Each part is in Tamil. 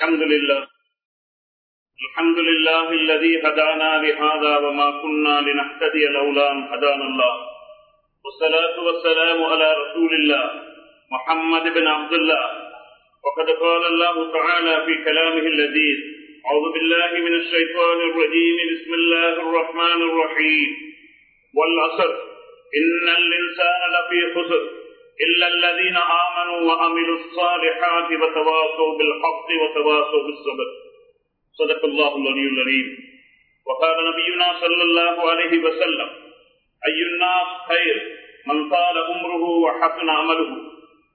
الحمد لله. الحمد لله الذي هدانا لهذا وما كنا لنهتدي لولا أن هدانا الله. والصلاة والسلام على رسول الله محمد بن عبد الله. وقد قال الله تعالى في كلامه اللذيذ أعوذ بالله من الشيطان الرجيم. بسم الله الرحمن الرحيم. والعصر إن الإنسان لفي خسر. إلا الذين آمنوا وعملوا الصالحات وتواصوا بالحق وتواصوا بالصبر صدق الله العلي العليم وقال نبينا صلى الله عليه وسلم أي الناس خير من طال عمره وحسن عمله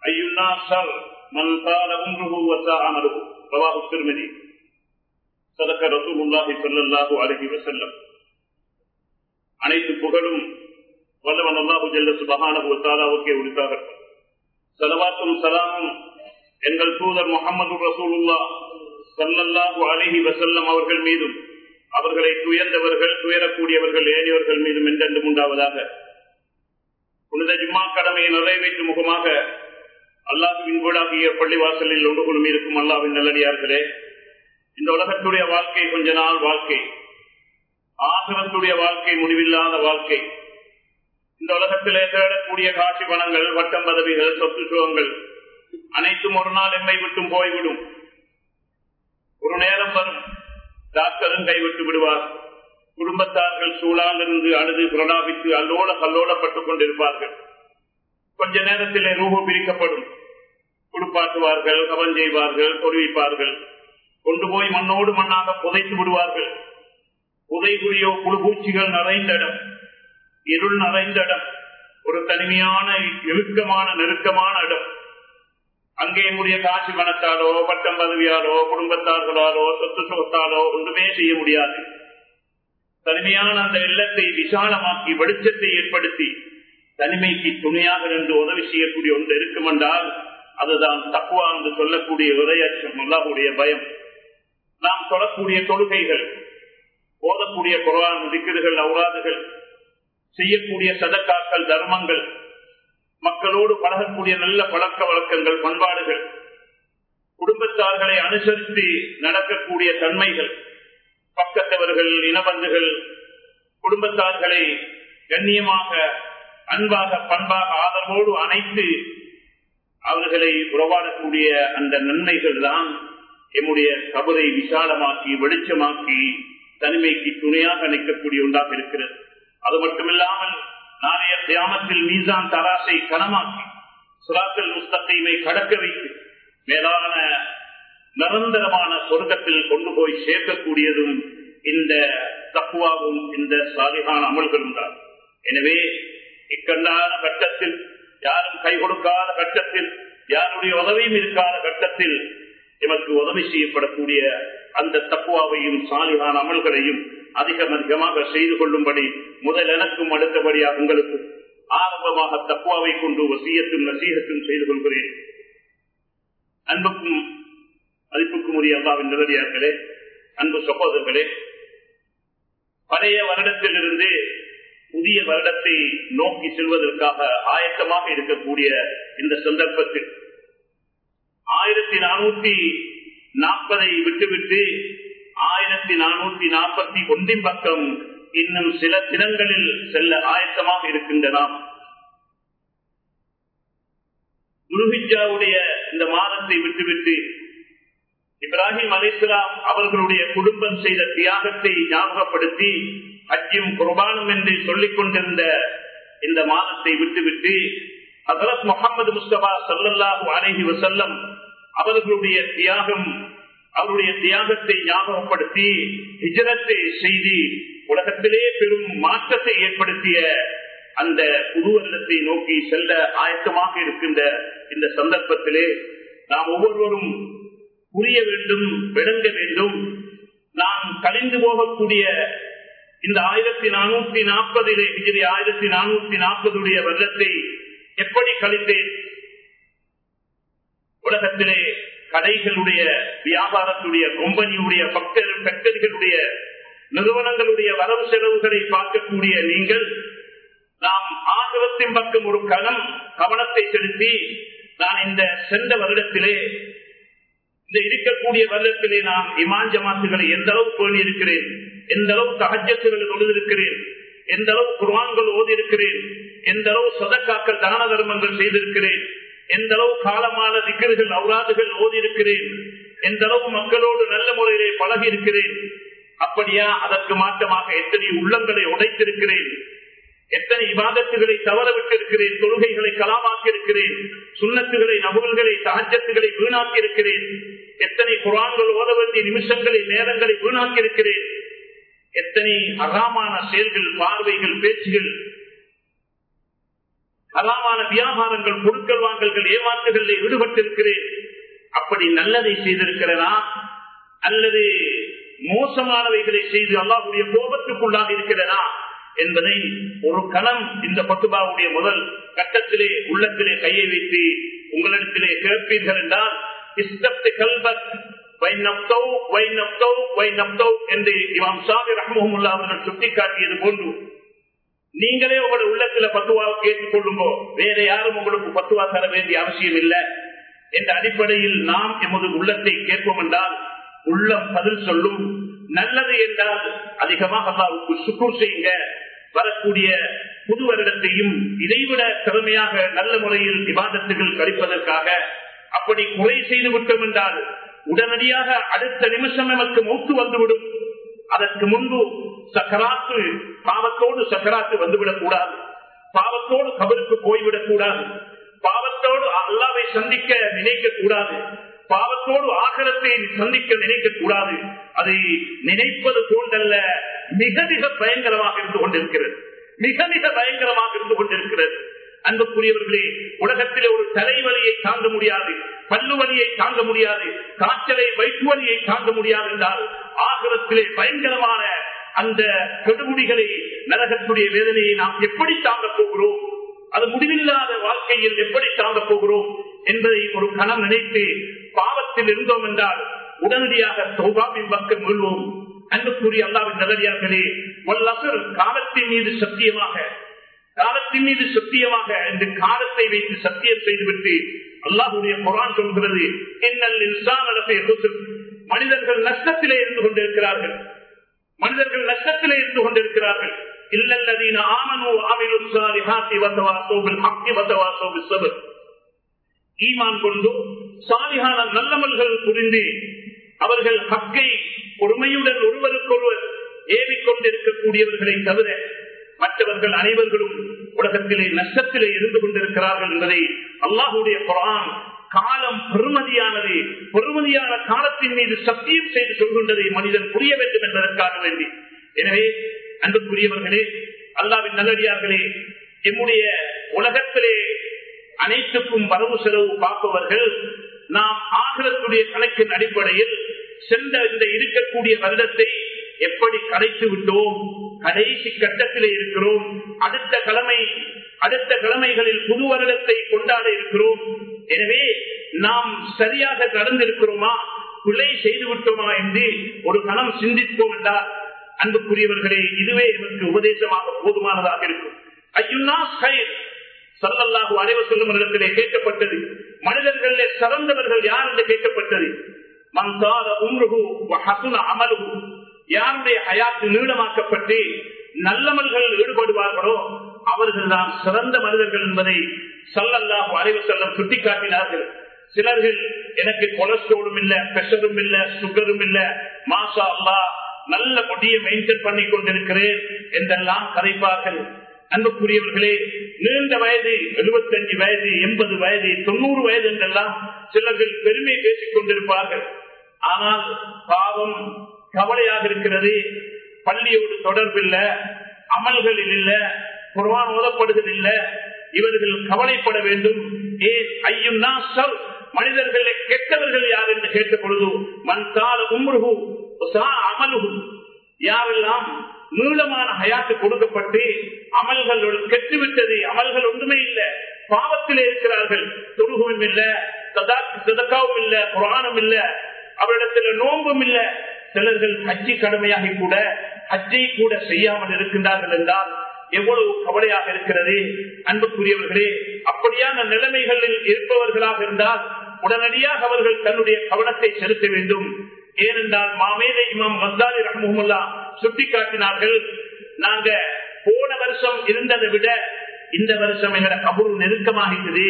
أي الناس شر من طال عمره وساء عمله رواه الترمذي صدق رسول الله صلى الله عليه وسلم அனைத்து புகழும் வல்லவன் அல்லாஹு ஜல்ல சுபஹானஹு வ தஆலாவுக்கே உரித்தாகட்டும் ஸலவாத்தும் எங்கள் தூதர் முகமது ரசூலுல்லா சல்லல்லாஹு அலைஹி வசல்லம் அவர்கள் மீதும் அவர்களை துயர்ந்தவர்கள் துயரக்கூடியவர்கள் ஏறியவர்கள் மீதும் என்றென்றும் உண்டாவதாக. புனித ஜும்மா கடமையை நிறைவேற்றும் முகமாக அல்லாஹுவின் வீடாகிய பள்ளிவாசலில் ஒன்று குழுமி இருக்கும் அல்லாவின் நல்லடியார்களே இந்த உலகத்துடைய வாழ்க்கை கொஞ்ச நாள் வாழ்க்கை. ஆசிரத்துடைய வாழ்க்கை முடிவில்லாத வாழ்க்கை. இந்த உலகத்திலே தேடக்கூடிய காட்சி பணங்கள் வட்டம் பதவிகள் சொத்து சுகங்கள் அனைத்தும் ஒரு நாள் எம்மை விட்டும் போய்விடும். ஒரு நேரம் வரும் டாக்டரும் கைவிட்டு விடுவார். குடும்பத்தார்கள் சூழால் இருந்து அழுது புரடாபித்து அல்லோட கல்லோடப்பட்டுக் கொண்டிருப்பார்கள். கொஞ்ச நேரத்திலே ரூபு பிரிக்கப்படும். குடுப்பாட்டுவார்கள் கவன் செய்வார்கள் பொறிவிப்பார்கள். கொண்டு போய் மண்ணோடு மண்ணாக புதைத்து விடுவார்கள். புதைகுறியோ குழுபூச்சிகள் நிறைந்த இடம். இருள் நிறைந்த இடம். ஒரு தனிமையான இறுக்கமான நெருக்கமான இடம். அங்கே உடைய காட்சி பணத்தாலோ பட்டம் பதவியாலோ குடும்பத்தார்களாலோ சொத்து சொத்தாலோ ஒன்றுமே செய்ய முடியாது. தனிமையான அந்த இல்லத்தை விசாலமாக்கி வெளிச்சத்தை ஏற்படுத்தி தனிமைக்கு துணையாக நின்று உதவி செய்யக்கூடிய ஒன்று இருக்கும் என்றால் அதுதான் தக்குவா என்று சொல்லக்கூடிய விரையச்சம் அல்லாஹுடைய பயம். நாம் தொடக்கூடிய தொழுகைகள் போதக்கூடிய குரான் திக்கிறதுகள் அவுராதுகள் செய்யக்கூடிய சதக்காக்கள் தர்மங்கள் மக்களோடு பழகக்கூடிய நல்ல பழக்க வழக்கங்கள் பண்பாடுகள் குடும்பத்தார்களை அனுசரித்து நடக்கக்கூடிய தன்மைகள் பக்கத்தவர்கள் இனபந்துகள் குடும்பத்தார்களை கண்ணியமாக அன்பாக பண்பாக ஆதரவோடு அணைத்து அவர்களை உறவாடக்கூடிய அந்த நன்மைகள் தான் எம்முடைய கபரை விசாலமாக்கி வெளிச்சமாக்கி தனிமைக்கு துணையாக நிற்கக்கூடிய ஒன்றாக இருக்கிறது. அது மட்டுமில்லாமல் நாளைய தியாமத்தில் மீசான் தராசை கனமாக்கி சுராக்கள் முஸ்தகைமை கடக்க வைத்து மேலான நிரந்தரமான சொர்க்கத்தில் கொண்டு போய் சேர்க்கக்கூடியதும் இந்த தக்குவாவும் இந்த சாதிகான அமல்களும் தான். எனவே இக்கண்டான கட்டத்தில் யாரும் கை கொடுக்காத கட்டத்தில் யாருடைய உதவியும் இருக்காத கட்டத்தில் எமக்கு உதவி செய்யப்படக்கூடிய அந்த தக்குவாவையும் சாலிகான அமல்களையும் அதிகம் அதிகமாக செய்து கொள்ளும்படி முதல் எனக்கும் அடுத்தபடியாக உங்களுக்கு ஆரம்பமாக தக்குவாவை கொண்டு வசியத்தும் நசீகத்தும் செய்து கொள்கிறேன். அன்புக்கும் மதிப்புக்கும் உரிய அல்லாவின் நிலடியார்களே அன்பு சகோதரர்களே பழைய வருடத்திலிருந்து புதிய வருடத்தை நோக்கி செல்வதற்காக ஆயத்தமாக இருக்கக்கூடிய இந்த சந்தர்ப்பத்தில் ஆயிரத்தி நானூத்தி நாற்பதை விட்டுவிட்டு ஆயிரத்தி நானூத்தி நாற்பத்தி ஒன்றின் பக்கம் இன்னும் சில தினங்களில் செல்ல ஆயத்தமாக இருக்கின்றன. குருஹிஜாவுடைய இந்த மாதத்தை விட்டுவிட்டு இப்ராஹிம் அலிஸ்லாம் அவர்களுடைய குடும்பம் செய்த தியாகத்தை ஞாபகப்படுத்தி அஜிம் குர்பானும் என்று சொல்லிக் கொண்டிருந்த இந்த மாதத்தை விட்டுவிட்டு ஹசரத் முகமது முஸ்தபா சல்லாஹூ அலஹி வசல்லம் அவர்களுடைய தியாகம் அவருடைய தியாகத்தை ஞாபகப்படுத்தி ஹிஜரத்தை செய்து உலகத்திலே பெரும் மாற்றத்தை ஏற்படுத்திய அந்த புது வருடத்தை நோக்கி செல்ல ஆயத்தமாக இருக்கின்ற இந்த சந்தர்ப்பத்திலே நாம் ஒவ்வொருவரும் புரிய வேண்டும் விளங்க வேண்டும். நாம் கழிந்து போகக்கூடிய இந்த ஆயிரத்தி நானூத்தி நாற்பதிலே ஹிஜரி ஆயிரத்தி நானூத்தி நாற்பதுடைய வருடத்தை எப்படி கழித்தேன் உலகத்திலே கடைகளுடைய வியாபாரத்துடைய கொம்பனியுடைய ஃபேக்டரிகளுடைய நிறுவனங்களுடைய வரவு செலவுகளை பார்க்கக்கூடிய நீங்கள் நாம் ஆகவத்தின் பக்கம் ஒரு கணம் கவனத்தை செலுத்தி நான் இந்த சென்ற வருடத்திலே இந்த இருக்கக்கூடிய வருடத்திலே நான் இமான் ஜமாத்துகளை எந்த அளவு பேணி இருக்கிறேன் எந்த அளவு தகஜத்துகளை தொழுதிருக்கிறேன் எந்த அளவு குர்வான்கள் ஓதி இருக்கிறேன் எந்த அளவு சதக்காக்கள் தான தர்மங்கள் செய்திருக்கிறேன் எந்த அளவு காலமான திக்கர்கள் அவுராதுகள் ஓதி இருக்கிறேன் எந்த அளவு மக்களோடு நல்ல முறையிலே பழகி இருக்கிறேன் அப்படியா? அதற்கு மாற்றமாக எத்தனை உள்ளங்களை உடைத்திருக்கிறேன்? எத்தனை விவாதத்துகளை தவற விட்டிருக்கிறேன் தொழுகைகளை கலாமாக்கி இருக்கிறேன் சுண்ணத்துகளை நபுல்களை சகஜத்துகளை வீணாக்கி இருக்கிறேன் எத்தனை குரான்கள் ஓத வேண்டிய நிமிஷங்களை நேரங்களை வீணாக்கி இருக்கிறேன் எத்தனை அகாமான செயல்கள் பார்வைகள் பேச்சுகள் அகாமான வியாபாரங்கள் பொருட்கள் வாங்கல்கள் ஏமாற்றுகளில் ஈடுபட்டிருக்கிறேன். அப்படி நல்லதை செய்திருக்கிறனா அல்லது மோசமானவைகளை செய்து அல்லாவுடைய கோபத்துக்குள்ளாக இருக்கிறனா என்பதை ஒரு கணம் இந்த பத்துபாவுடைய முதல் கட்டத்திலே உள்ளத்திலே கையை வைத்து உங்களிடத்திலே கேட்பீர்கள் என்றால் இஸ்தப்தி கல்பத் என்று இமாம் சாமி ரஹ்மஹமுல்லா அவர்கள் சுட்டிக்காட்டியது போன்று நீங்களே உங்களுடைய உள்ளத்துல பத்துவா கேட்டுக் கொள்ளுங்கோ வேற யாரும் உங்களுக்கு பத்துவா தர வேண்டிய அவசியம் இல்லை. என்ற அடிப்படையில் நாம் எமது உள்ளத்தை கேட்போம் என்றால் உள்ளம் பதில் சொல்லும். நல்லது என்றால் அதிகமாக அல்லாவுக்கு சுக்கூர் செய்யுங்க. வரக்கூடிய புது வருடத்தையும் இதைவிட திறமையாக நல்ல முறையில் விவாதத்துகள் கழிப்பதற்காக அப்படி குறை செய்து விட்டோம் என்றால் உடனடியாக அடுத்த நிமிஷம் நமக்கு மூத்து வந்துவிடும். அதற்கு முன்பு சக்கராத்து பாவத்தோடு சக்கராத்து வந்துவிடக் கூடாது. பாவத்தோடு கபருக்கு போய்விடக் கூடாது. பாவத்தோடு அல்லாவை சந்திக்க நினைக்க கூடாது. பாவத்தோடு ஆகலத்தை சந்திக்க நினைக்க கூடாது. அதை நினைப்பது போன்றல்ல மிக மிக பயங்கரமாக இருந்து கொண்டிருக்கிறது. மிக மிக பயங்கரமாக இருந்து கொண்டிருக்கிறது. அன்புக்குரியவர்களே உலகத்திலே ஒரு தலைவலியை தாங்க முடியாது பல்லு வலியை தாங்க முடியாது காய்ச்சலை வயிற்று வலியை தாங்க முடியாது என்றால் ஆகலத்திலே பயங்கரமான அந்த கெடுமுடிகளை நரகத்துடைய வேதனையை நாம் எப்படி தாங்க போகிறோம்? அது முடிவில்லாத வாழ்க்கையில் எப்படி தாங்க போகிறோம்? என்பதை ஒரு கணம் நினைத்து பாவத்தில் இருந்தோம் என்றால் உடனடியாக சௌபாவின் பக்கம் மீள்வோம் அன்புக்குரிய அல்லாவின் நகரியார்களே வல்லசர் காலத்தின் மீது சத்தியமாக காலத்தின் மீது சத்தியமாக இந்த காலத்தை வைத்து சத்தியம் செய்துவிட்டு அல்லாஹுடைய குரான் சொல்கிறது இன்னல் இன்சான் மனிதர்கள் நஷ்டத்திலே இருந்து கொண்டிருக்கிறார்கள். மனிதர்கள் நஷ்டத்திலே இருந்து கொண்டிருக்கிறார்கள். இல்லல்லதீன ஆமனோ ஆமிலு சாலிஹாத்தி வத்தவாசோ பில் ஹக்கி வத்தவாசோ பில் சபர். ஈமான் கொண்டு சாலிஹான நல்லமல்கள் புரிந்து அவர்கள் ஹக்கை பொறுமையுடன் ஒருவருக்கொருவர் ஏவிக்கொண்டிருக்கக்கூடியவர்களை தவிர மற்றவர்கள் அனைவர்களும் உலகத்திலே நஷ்டத்திலே இருந்து கொண்டிருக்கிறார்கள் என்பதை அல்லாஹுடைய குரான் காலம் பெருமதியானது பெருமதியான காலத்தின் மீது சத்தியம் செய்து சொல்கின்றதை மனிதன் புரிய வேண்டும் என்பதற்காக வேண்டி. எனவே அன்புக்குரியவர்களே அல்லாவின் நல்லடியார்களே எம்முடைய உலகத்திலே அனைத்துக்கும் வரவு செலவு பார்ப்பவர்கள் நாம் ஆகலத்துடைய கணக்கின் அடிப்படையில் சென்ற இந்த இருக்கக்கூடிய வருடத்தை எப்படி கரைத்து விட்டோம்? கடைசி கட்டத்திலே இருக்கிறோம். அடுத்த கிழமை அடுத்த கிழமைகளில் புது வருடத்தை கொண்டாட இருக்கிறோம். எனவே நாம் சரியாக நடந்திருக்கிறோமா பிழை செய்து விட்டோமா என்று ஒரு கணம் சிந்தித்தோம் என்றால் அன்புக்குரியவர்களே இதுவே எனக்கு உபதேசமாக போதுமானதாக இருக்கும். ஐயுன்னா சல்லல்லாஹு அனைவ சொல்லும் இடத்திலே கேட்கப்பட்டது. மனிதர்களே சிறந்தவர்கள் யார் என்று கேட்கப்பட்டது? மந்தாத உம்ருகு அமலுகு யாருடைய அயாத்து நீளமாக்கப்பட்டு நல்லமல்கள் ஈடுபடுவார்களோ அவர்கள் தான் சிறந்த மனிதர்கள் என்பதை சல்லல்லாஹு அறிவு செல்லம் சுட்டிக்காட்டினார்கள். சிலர்கள் எனக்கு கொலஸ்ட்ரோலும் இல்ல பிரஷரும் இல்ல சுகரும் இல்ல. மாசா அல்லா நல்ல பொடியை மெயின்டைன் பண்ணி கொண்டிருக்கிறேன் என்றெல்லாம் கதைப்பார்கள். அன்புக்குரியவர்களே நீண்ட வயது எழுபத்தஞ்சு வயது எண்பது வயது தொண்ணூறு வயது என்றெல்லாம் சிலர்கள் பெருமை பேசிக் கொண்டிருப்பார்கள். ஆனால் பாவம் கவலையாக இருக்கிறது. பள்ளியோடு தொடர்பில்ல. அமல்களில் இல்ல. குர்வான் ஓதப்படுவதில்ல. இவர்கள் கவலைப்பட வேண்டும். ஏன் ஐயுன்னா சொல் மனிதர்களை கெட்டவர்கள் யார் என்று கேட்ட பொழுது மண் கால உம்ருகு அமலுகு யாரெல்லாம் நீளமான ஹயாத்து கொடுக்கப்பட்டு அமல்கள் கெட்டுவிட்டது அமல்கள் ஒன்றுமே இல்லை. பாவத்தில் இருக்கிறார்கள். தொழுகவும் இல்ல. சதக்காவும் இல்ல. புராணம் இல்ல. அவரிடத்துல நோம்பும் இல்ல. சிலர்கள் ஹஜ்ஜி கடமையாகி கூட ஹஜ்ஜை கூட செய்யாமல் இருக்கின்றார்கள் என்றால் எவ்வளவு கவலையாக இருக்கிறது. அன்புக்குரியவர்களே அப்படியான நிலைமைகளில் இருப்பவர்களாக இருந்தால் உடனடியாக அவர்கள் தன்னுடைய கவனத்தை செலுத்த வேண்டும். ஏனென்றால் மாமேதை இமாம் மஸ்தாரி ரஹமுல்லா சுட்டிக்காட்டினார்கள் நாங்க போன வருஷம் இருந்ததை விட இந்த வருஷம் எங்கட கபுரு நெருக்கமாகிறது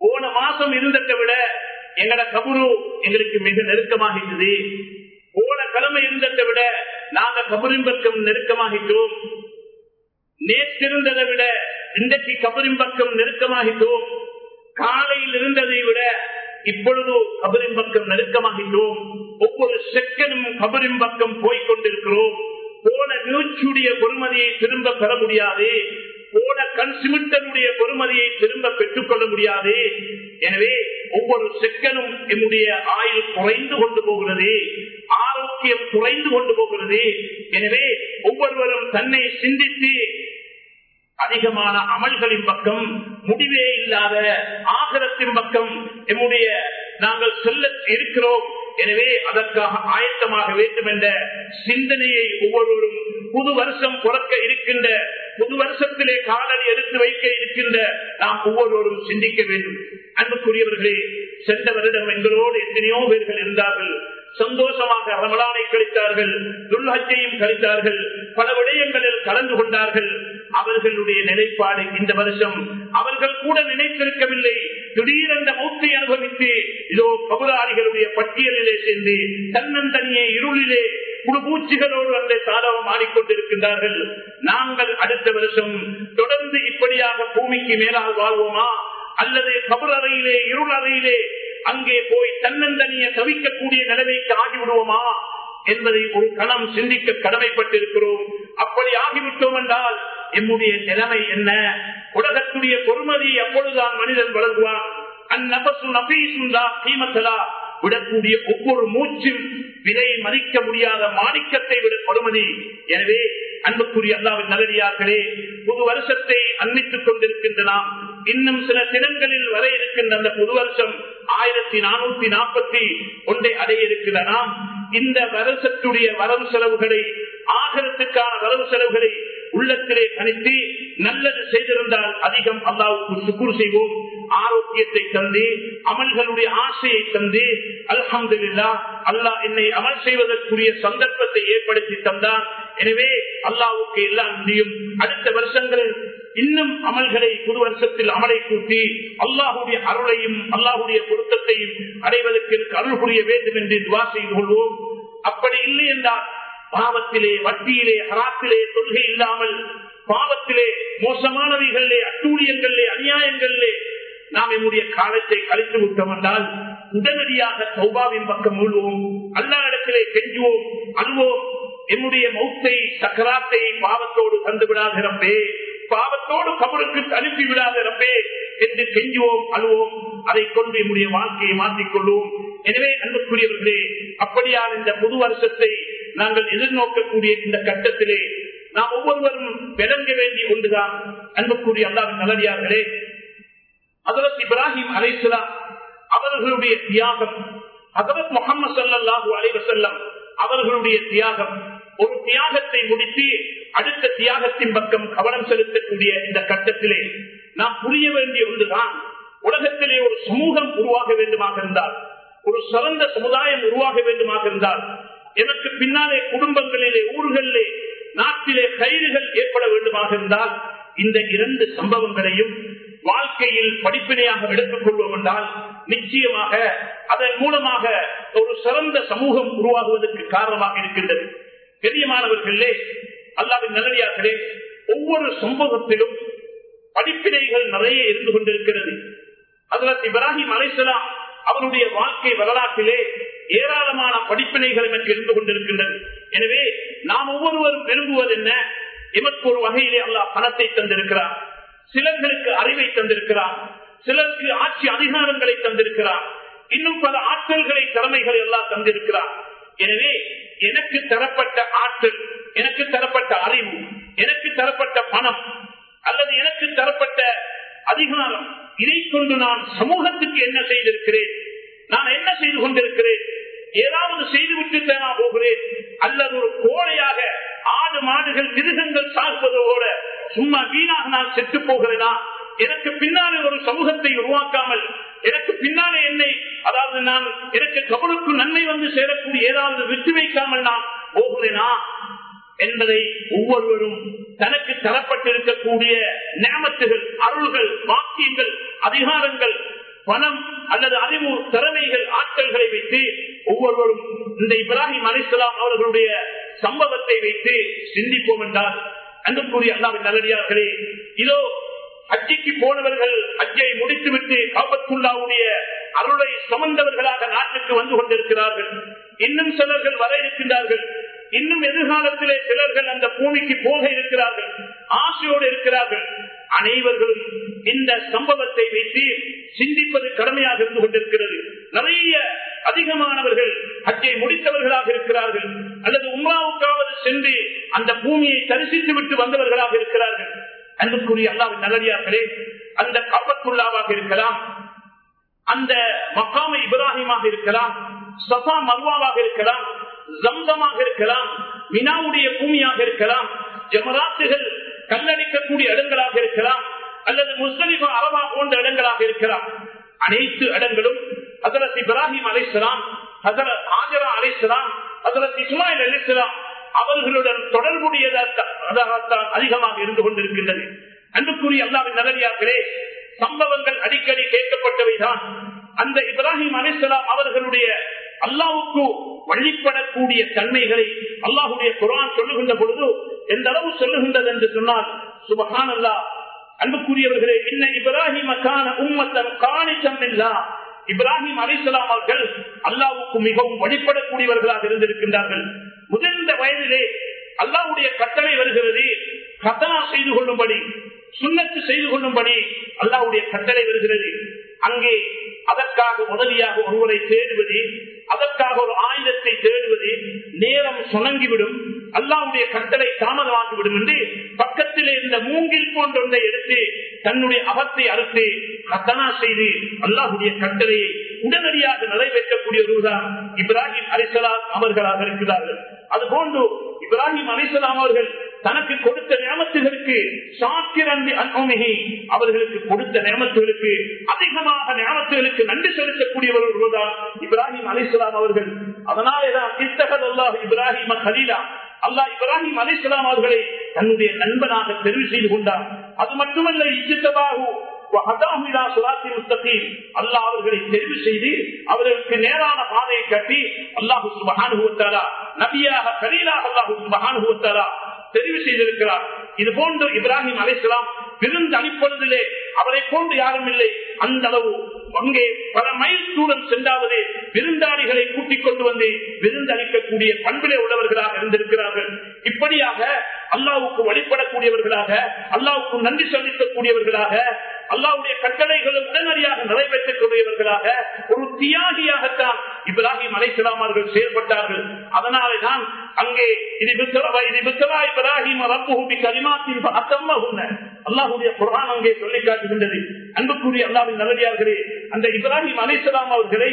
போன மாசம் இருந்ததை விட எங்கட கபுரு எங்களுக்கு மிக நெருக்கமாகிறது போன கடமை இருந்ததை விட நாங்க கபரிம்பக்கம் நெருக்கமாகிட்டோம். நேற்றிருந்ததை விட இன்றைக்கு கபரிம்பக்கம் நெருக்கமாகிட்டோம். காலையில் இருந்ததை விட இப்பொழுது கபரின் பக்கம் ஒவ்வொரு செகண்டும் கபரின் பக்கம் போய்கொண்டிருக்கிறோம் போன நியூச்சுடைய பொறுமதியை திரும்ப பெற முடியாது. போன கண் சிமிட்டனுடைய பொறுமதியை திரும்ப பெற்றுக் கொள்ள முடியாது. எனவே ஒவ்வொரு செக்கனும் என்னுடைய ஆயுள் குறைந்து கொண்டு போகிறது. ஆரோக்கியம் குறைந்து கொண்டு போகிறது. எனவே ஒவ்வொருவரும் தன்னை சிந்தித்து அதிகமான அமல்களின் பக்கம் முடிவே இல்லாத ஆகலத்தின் பக்கம் எம்முடைய நாங்கள் செல்ல இருக்கிறோம். எனவே அதற்காக ஆயத்தமாக வேண்டும் என்ற சிந்தனையை ஒவ்வொருவரும் புது வருஷம் பிறக்க இருக்கின்ற புது வருஷத்திலே காலடி எடுத்து வைக்க இருக்கின்ற நாம் ஒவ்வொருவரும் சிந்திக்க வேண்டும். அன்புக்குரியவர்களே சென்ற வருடம் எங்களோடு எத்தனையோ பேர்கள் இருந்தார்கள். சந்தோஷமாக ரமலானை கழித்தார்கள் துல்ஹஜையும் கழித்தார்கள் பல விடயங்களில் கலந்து கொண்டார்கள். அவர்களுடைய நிலைப்பாடு இந்த வருஷம் அவர்கள் கூட நினைத்திருக்கவில்லை. திடீரென்ற மூத்தை அனுபவித்து இதோ பகுதாரிகளுடைய பட்டியலிலே சேர்ந்து தன்னந்தனியே இருளிலே குடுபூச்சிகளோடு அந்த தாளவம் ஆடிக்கொண்டிருக்கின்றார்கள். நாங்கள் அடுத்த வருஷம் தொடர்ந்து இப்படியாக பூமிக்கு மேலால் வாழ்வோமா? அல்லது கபர் அறையிலே இருள் அறையிலே அங்கே போய் தன்னந்தனிய தவிக்கக்கூடிய நிலைமைக்கு ஆகிவிடுவோமா? என்பதை ஒரு கணம் சிந்திக்க கடமைப்பட்டிருக்கிறோம். அப்படி ஆகிவிட்டோம் என்றால் எம்முடைய நிலைமை என்ன? உலகத்துடைய பொறுமதி அப்பொழுதுதான் மனிதன் வழங்குவான் அந்நபசு நபீசுந்தா தீமத்தலா விடக்கூடிய ஒவ்வொரு மூச்சும் விலை மதிக்க முடியாத மாணிக்கத்தை விட கொடுமதி. எனவே அன்புக்குரிய அல்லாவின் நகரியார்களே புது வருஷத்தை அன்பித்துக் கொண்டிருக்கின்ற நாம் இன்னும் சில தினங்களில் வர இருக்கின்ற அந்த புது வருஷம் ஆயிரத்தி நானூத்தி நாற்பத்தி ஒன்றை அடைய இருக்கிற நாம் இந்த வருஷத்துடைய வரவு செலவுகளை ஆகரத்துக்கான வரவு செலவுகளை உள்ளத்திலே கணித்து நல்லது செய்திருந்தால் அதிகம் அல்லாவுக்கு சுக்குர் செய்வோம். ஆரோக்கியத்தை தந்து அமல்களுடைய ஆசையை தந்து அல்ஹம்துல்லா அல்லாஹ் என்னை அமல் செய்வதற்குரிய சந்தர்ப்பத்தை ஏற்படுத்தி தந்தார். எனவே அல்லாவுக்கு எல்லாம் முடியும் அடுத்த வருஷங்களில் இன்னும் அமல்களை புது வருஷத்தில் அமலை கூட்டி அல்லாஹுடைய அருளையும் அல்லாஹுடைய பொருத்தத்தையும் அடைவதற்கு அருள் புரிய வேண்டும் என்று துவா செய்து கொள்வோம். அப்படி இல்லை என்றால் பாவத்திலே வட்டியிலே ஹராத்திலே தொல்கை இல்லாமல் பாவத்திலே மோசமானவைகளிலே அட்டூழியங்களிலே அநியாயங்களிலே நாம் என்னுடைய காலத்தை கழித்து விட்டோம் என்றால் உடனடியாக சௌபாவின் பக்கம் மூழ்வோம் அல்லா இடத்திலே கெஞ்சுவோம் அழுவோம். என்னுடைய மௌத்தை சக்கராத்தை பாவத்தோடு தந்து விடாதிரப்பே பாவத்தோடு கபருக்கு அனுப்பி விடாதிரப்பே என்று கெஞ்சுவோம் அழுவோம். அதை கொண்டு என்னுடைய வாழ்க்கையை மாற்றிக்கொள்வோம் எனவே அன்புக்குரியவர்களே அப்படியான இந்த புது வருஷத்தை நாங்கள் எதிர்நோக்கக்கூடிய இந்த கட்டத்திலே நாம் ஒவ்வொருவரும் விளங்க வேண்டிய ஒன்றுதான். அன்புக்குரிய அல்லாவின் நல்லடியார்களே அதரத் இப்ராஹிம் அலைசலா அவர்களுடைய தியாகம். அதரத் முகமது சல்லாஹூ அலைவசல்லம் அவர்களுடைய தியாகம். ஒரு தியாகத்தை முடித்து அடுத்த தியாகத்தின் பக்கம் கவனம் செலுத்தக்கூடிய இந்த கட்டத்திலே நாம் புரிய வேண்டிய ஒன்றுதான். உலகத்திலே ஒரு சமூகம் உருவாக வேண்டுமாக இருந்தால் ஒரு சிறந்த சமுதாயம் உருவாக வேண்டுமாக இருந்தால் எனக்கு பின்னாலே குடும்பங்களிலே ஊர்களிலே நாட்டிலே கயிறுகள் ஏற்பட வேண்டுமாக இருந்தால் இந்த இரண்டு சம்பவங்களையும் வாழ்க்கையில் படிப்பினையாக எடுத்துக் கொள்வோம் என்றால் நிச்சயமாக அதன் மூலமாக ஒரு சிறந்த சமூகம் உருவாகுவதற்கு காரணமாக இருக்கின்றது. பெரியமானவர்களே அல்லாவின் நல்லடியார்களே ஒவ்வொரு சமூகத்திலும் படிப்பினைகள் நிறைய இருந்து கொண்டிருக்கிறது. அதற்கு இப்ராஹிம் அலைசலாம் அவருடைய வாழ்க்கை வரலாற்றிலே ஏராளமான படிப்பினைகள் எனக்கு இருந்து கொண்டிருக்கின்றது. எனவே நாம் ஒவ்வொருவரும் விரும்புவது என்ன? எமக்கு ஒரு வகையிலே அல்லாஹ் பணத்தை தந்திருக்கிறார் சிலர்களுக்கு அறிவை தந்திருக்கிறான் சிலருக்கு ஆட்சி அதிகாரங்களை தந்திருக்கிறான் இன்னும் பல ஆற்றல்களை திறமைகளை எல்லாம் தந்திருக்கிறார். எனவே எனக்கு தரப்பட்ட ஆற்றல் எனக்கு தரப்பட்ட அறிவு எனக்கு தரப்பட்ட பணம் அல்லது எனக்கு தரப்பட்ட அதிகாரம் இதை கொண்டு நான் சமூகத்துக்கு என்ன செய்திருக்கிறேன்? நான் என்ன செய்து கொண்டிருக்கிறேன்? ஏதாவது செய்துவிட்டு தானா போகிறேன். அல்லது ஒரு கோழையாக ஆடு மாடுகள் மிருகங்கள் சார்பதோட சும்மா வீணாக நான் செத்து போகிறதா? எனக்கு பின்னாலே ஒரு சமூகத்தை உருவாக்காமல் எனக்கு பின்னாலே என்னை அதாவது நான் எனக்கு கபலுக்கு நன்மை வந்து சேரக்கூடிய ஏதாவது விட்டு வைக்காமல் நான் போகிறேனா? என்பதை ஒவ்வொருவரும் தனக்கு தரப்பட்டிருக்கக்கூடிய நேமத்துகள் அருள்கள் வாக்கியங்கள் அதிகாரங்கள் பணம் அல்லது அறிவு திறமைகள் ஆட்கள்களை வைத்து ஒவ்வொருவரும் இந்த இப்ராஹிம் அலிஸ்லாம் அவர்களுடைய சம்பவத்தை வைத்து சிந்திப்போம் என்றால் அன்புக்குரிய அல்லாவின் நல்லடியார்களே இதோ அஜிக்கு போனவர்கள் அஜ்ஜை முடித்துவிட்டு காபத்துல்லாவுடைய அருளை சுமந்தவர்களாக நாட்டுக்கு வந்து கொண்டிருக்கிறார்கள். இன்னும் சிலர்கள் வர இருக்கின்றார்கள். இன்னும் எதிர்காலத்திலே சிலர்கள் அந்த பூமிக்கு போக இருக்கிறார்கள் ஆசையோடு இருக்கிறார்கள். அனைவர்களும் இந்த சம்பவத்தை வைத்து சிந்திப்பது கடமையாக இருந்து கொண்டிருக்கிறது. நிறைய அதிகமானவர்கள் ஹஜ்ஜை முடித்தவர்களாக இருக்கிறார்கள் அல்லது உம்ராவுக்காவது சென்று அந்த பூமியை தரிசித்து விட்டு வந்தவர்களாக இருக்கிறார்கள். அன்புக்குரிய அல்லாவின் நல்லடியார்களே அந்த கப்பத்துள்ளாவாக இருக்கலாம் அந்த மக்காம இப்ராஹிமாக இருக்கலாம் சஃபா மர்வாவாக இருக்கலாம் ஜம்தமாக இருக்கலாம் மினாவுடைய பூமியாக இருக்கலாம் ஜமராத்துகள் கல்லடிக்கக்கூடிய இடங்களாக இருக்கலாம் அல்லது முஸ்லிம் அரபா போன்ற இடங்களாக இருக்கலாம். அனைத்து இடங்களும் ஹசரத் இப்ராஹிம் அலிஸ்லாம் ஹசரத் ஆஜரா அலிஸ்லாம் ஹசரத் இஸ்மாயில் அலிஸ்லாம் அவர்களுடன் தொடர்புடையதாகத்தான் அதிகமாக இருந்து கொண்டிருக்கின்றது அன்புக்குரிய அல்லாவின் நகரியார்களே சம்பவங்கள் அடிக்கடி கேட்கப்பட்டவைதான் அந்த இப்ராஹிம் அலிஸ்லாம் அவர்களுடைய அல்லாவுக்கு வழிபடக்கூடிய தன்மைகளை அல்லாஹுடைய குரான் சொல்லுகின்ற பொழுது எந்த அளவு சொல்லுகின்றது என்று சொன்னால் சுபகான் அல்லா அன்புக்குரியவர்களே இன்ன இப்ராஹிமக்கான உம்மத்தன் காணிச்சம் இல்லா இப்ராஹிம் அலிசலாம் அவர்கள் அல்லாவுக்கு மிகவும் வழிபடக்கூடியவர்களாக இருந்திருக்கின்றார்கள். முதிர்ந்த வயதிலே அல்லாவுடைய கட்டளை வருகிறது. கதனா செய்து கொள்ளும்படி சுண்ணத்து செய்து கொள்ளும்படி அல்லாவுடைய கட்டளை வருகிறது. அங்கே அதற்காக உதவியாக ஒருவரை தேடுவது அதற்காக ஒரு ஆயுதத்தை தேடுவது நேரம் சுணங்கிவிடும். அல்லாவுடைய கட்டளை தாமதமாகிவிடும் என்று பக்கத்தில் இருந்த மூங்கில் போன்ற ஒன்றை எடுத்து தன்னுடைய அகத்தை அறுத்து கத்தனா செய்து அல்லாஹுடைய கட்டளையை உடனடியாக நிறைவேற்றக்கூடிய ஒருவர்தான் இப்ராஹிம் அலிசலாம் அவர்களாக இருக்கிறார்கள். அதுபோன்று இப்ராஹிம் அலிசலாம் அவர்கள் தனக்கு கொடுத்த நியமத்துகளுக்கு சாக்கிரந்தி அன்புமிகி அவர்களுக்கு கொடுத்த நியமத்துகளுக்கு அதிகமாக நியமத்துகளுக்கு நன்றி செலுத்தக்கூடியவர் ஒருவர்தான் இப்ராஹிம் அலிசலாம் அவர்கள். அதனாலேதான் இத்தகத் அல்லாஹ் இப்ராஹிம் கலீலா. அல்லாஹ் இப்ராஹிம் அலிஸ்லாம் அவர்களை தன்னுடைய நண்பனாக தெரிவு செய்து கொண்டார் அது மட்டுமல்ல இச்சித்தபாகு அல்லாஹ் அவர்களை தெரிவு செய்து அவர்களுக்கு நேரான பாதையை கட்டி அல்லாஹு சுபகானுபவத்தாரா நபியாக கலீலாக அல்லாஹு சுபகானுபவத்தாரா தெரிவு செய்திருக்கிறார். இது போன்று இப்ராஹிம் அலிஸ்லாம் விருந்து அளிப்பதிலே அவரை போன்று யாரும் இல்லை. அந்த அளவு அங்கே பல மைல் தூரம் சென்றாவது விருந்தாளிகளை கூட்டிக் கொண்டு வந்து விருந்தளிக்கக்கூடிய பண்பிலே உள்ளவர்களாக இருந்திருக்கிறார்கள். இப்படியாக அல்லாவுக்கு வழிபடக்கூடியவர்களாக அல்லாவுக்கு நன்றி செலுத்தக்கூடியவர்களாக அல்லாவுடைய கட்டளைகளும் உடனடியாக நிறைவேற்றக்கூடியவர்களாக ஒரு தியாகியாகத்தான் இப்ராஹிம் அலைசலாமர்கள் செயல்பட்டார்கள். அதனாலே தான் அங்கே இது இப்ராஹிம் கலிமாத்தின் அல்லாஹுடைய குரான் அங்கே சொல்லி காட்டுகின்றது. அன்புக்குரிய அல்லாவின் நல்லடியார்களே அந்த இப்ராஹிம் அலைசலாம் அவர்களை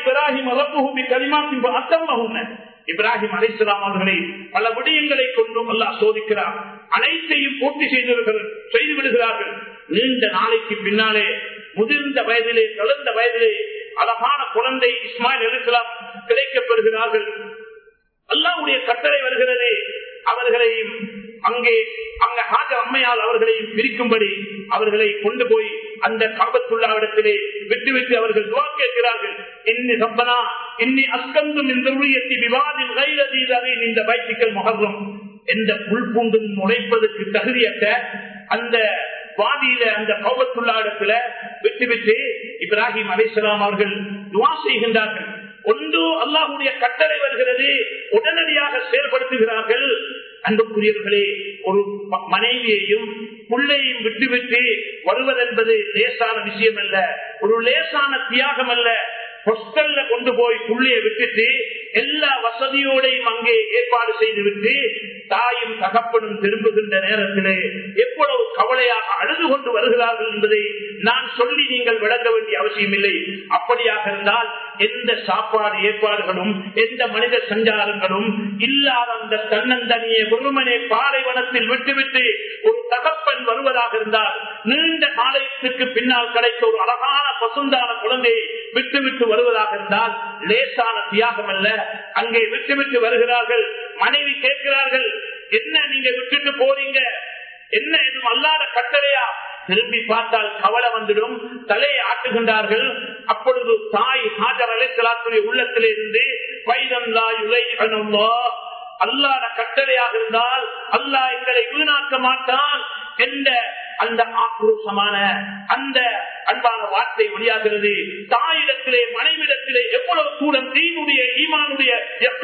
இப்ராஹிம் கலிமாத்தின் அத்தம்மகுன்ன இப்ராஹிம் அலிஸ்லாம் அவர்களை பல விடயங்களை கொண்டும் அல்லாஹ் சோதிக்கிறார் அனைத்தையும் பூர்த்தி செய்து செய்து விடுகிறார்கள். நீண்ட நாளைக்கு பின்னாலே முதிர்ந்த வயதிலே கலந்த வயதிலே அழகான குழந்தை இஸ்மாயில் இருக்கலாம் கிடைக்கப்பெறுகிறார்கள் அல்லாவுடைய கட்டளை வருகிறது. அவர்களையும் அங்கே அங்க ஹாஜ அம்மையால் அவர்களையும் பிரிக்கும்படி அவர்களை கொண்டு போய் அந்த கம்பத்துள்ள இடத்திலே விட்டுவிட்டு அவர்கள் துவா கேட்கிறார்கள். இன்னி சப்பனா இன்னி அஸ்கந்தும் இந்த ஊழியத்தை விவாதில் கைரதீதாவே இந்த பைத்திக்கல் முகர்வம் எந்த புல் பூண்டும் நுழைப்பதற்கு தகுதியற்ற அந்த வாதியில அந்த கௌபத்துள்ள இடத்துல விட்டு விட்டு இப்ராஹிம் அலிஸ்லாம் அவர்கள் துவா செய்கின்றார்கள். ஒன்று அல்லாஹுடைய கட்டளை வருகிறது உடனடியாக செயல்படுத்துகிறார்கள். அன்புக்குரியவர்களே ஒரு மனைவியையும் பிள்ளையும் விட்டுவிட்டு வருவதென்பது லேசான விஷயம் அல்ல ஒரு லேசான தியாகம் அல்ல ஹொஸ்டல்ல கொண்டு போய் உள்ளே விட்டுட்டு எல்லா வசதியோடையும் அங்கே ஏற்பாடு செய்துவிட்டு தாயும் தகப்பனும் திரும்புகின்ற நேரத்திலே எவ்வளவு கவலையாக அழுது கொண்டு வருகிறார்கள் என்பதை நான் சொல்லி நீங்கள் விளங்க வேண்டிய அவசியம் இல்லை அப்படியாக இருந்தால் எந்த சாப்பாடு ஏற்பாடுகளும் எந்த மனித சஞ்சாரங்களும் இல்லாத அந்த தன்னந்தனியை ஒருமனே பாலைவனத்தில் விட்டுவிட்டு ஒரு தகப்பன் வருவதாக இருந்தால் நீண்ட காலத்துக்கு பின்னால் கிடைத்த ஒரு அழகான பசுந்தான குழந்தையை விட்டுவிட்டு வருவதாக இருந்தால் லேசான தியாகம் அல்ல. அங்கே விட்டுவிட்டு வருகிறார்கள். மனைவி கேட்கிறார்கள் என்ன நீங்க விட்டுட்டு போறீங்க? என்ன எதுவும் அல்லாத கட்டளையா? திரும்பி பார்த்தால் கவலை வந்துடும். தலையை ஆட்டுகின்றார்கள். அப்பொழுது தாய் ஹாஜர் அலைத்தலாத்துடைய உள்ளத்தில் இருந்து அல்லாத கட்டளையாக இருந்தால் அல்லாஹ் எங்களை வீணாக்க மாட்டான். என்ற அந்த ஆக்ரோஷமான அந்த அன்பான வார்த்தை வெளியாகிறது. தாயிடத்திலே மனைவிடத்திலே எவ்வளவு தூரம் தீனுடைய ஈமானுடைய